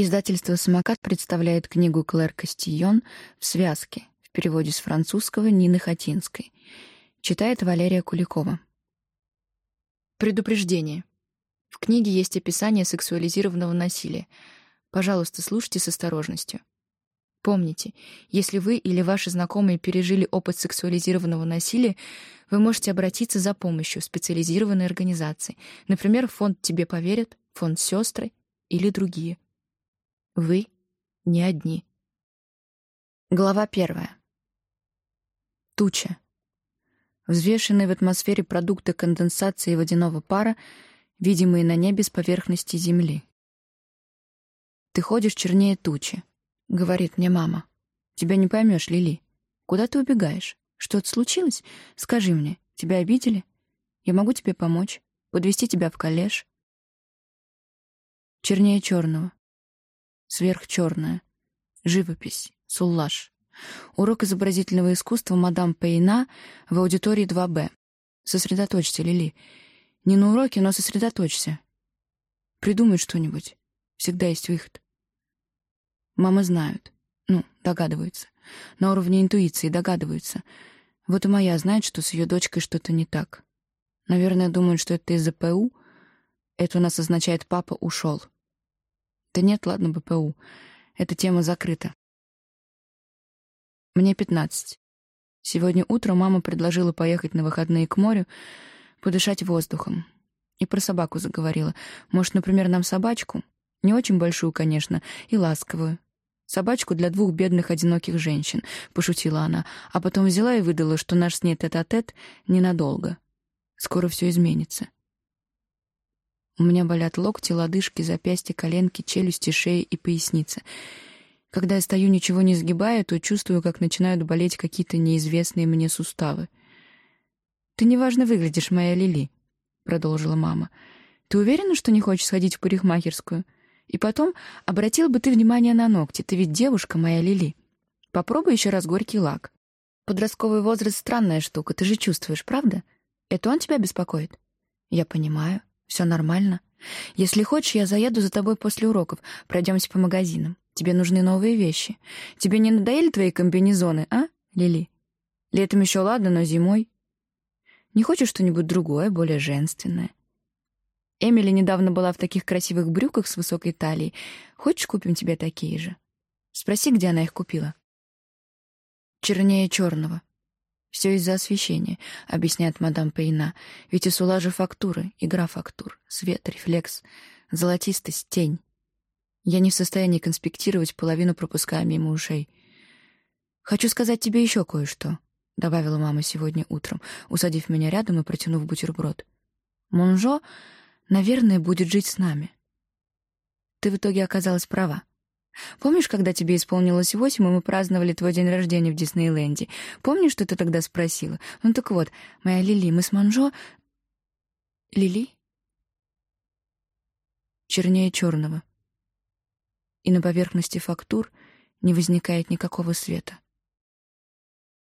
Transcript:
Издательство «Самокат» представляет книгу Клэр Кастийон в связке, в переводе с французского Нины Хатинской. Читает Валерия Куликова. Предупреждение. В книге есть описание сексуализированного насилия. Пожалуйста, слушайте с осторожностью. Помните, если вы или ваши знакомые пережили опыт сексуализированного насилия, вы можете обратиться за помощью в специализированной организации, например, фонд «Тебе поверят», фонд «Сестры» или другие. Вы не одни. Глава первая. Туча. Взвешенные в атмосфере продукты конденсации водяного пара, видимые на небе с поверхности Земли. «Ты ходишь чернее тучи», — говорит мне мама. «Тебя не поймешь, Лили. Куда ты убегаешь? Что-то случилось? Скажи мне, тебя обидели? Я могу тебе помочь, подвести тебя в коллеж?» Чернее черного сверхчерная, живопись, суллаж. Урок изобразительного искусства мадам Пейна в аудитории 2Б. Сосредоточься, Лили. Не на уроке, но сосредоточься. Придумай что-нибудь. Всегда есть выход. Мамы знают. Ну, догадываются. На уровне интуиции догадываются. Вот и моя знает, что с ее дочкой что-то не так. Наверное, думают, что это из-за ПУ. Это у нас означает «папа ушел». Да нет, ладно, БПУ. Эта тема закрыта. Мне пятнадцать. Сегодня утром мама предложила поехать на выходные к морю, подышать воздухом. И про собаку заговорила. Может, например, нам собачку? Не очень большую, конечно, и ласковую. Собачку для двух бедных одиноких женщин, пошутила она, а потом взяла и выдала, что наш с ней тет-а-тет -тет ненадолго. Скоро все изменится. У меня болят локти, лодыжки, запястья, коленки, челюсти, шея и поясница. Когда я стою, ничего не сгибая, то чувствую, как начинают болеть какие-то неизвестные мне суставы. «Ты неважно выглядишь, моя Лили», — продолжила мама. «Ты уверена, что не хочешь сходить в парикмахерскую? И потом, обратил бы ты внимание на ногти, ты ведь девушка, моя Лили. Попробуй еще раз горький лак. Подростковый возраст — странная штука, ты же чувствуешь, правда? Это он тебя беспокоит?» «Я понимаю. Все нормально. Если хочешь, я заеду за тобой после уроков. Пройдемся по магазинам. Тебе нужны новые вещи. Тебе не надоели твои комбинезоны, а, Лили? Летом еще ладно, но зимой. Не хочешь что-нибудь другое, более женственное? Эмили недавно была в таких красивых брюках с высокой талией. Хочешь, купим тебе такие же? Спроси, где она их купила. Чернее черного. Все из-за освещения, объясняет мадам Пейна. Ведь у Сулажа фактуры, игра фактур, свет, рефлекс, золотистость, тень. Я не в состоянии конспектировать, половину пропуская мимо ушей. «Хочу сказать тебе еще кое-что», — добавила мама сегодня утром, усадив меня рядом и протянув бутерброд. «Монжо, наверное, будет жить с нами». Ты в итоге оказалась права. Помнишь, когда тебе исполнилось восемь, и мы праздновали твой день рождения в Диснейленде? Помнишь, что ты тогда спросила? Ну так вот, моя Лили, мы с Манжо... Лили? Чернее черного. И на поверхности фактур не возникает никакого света.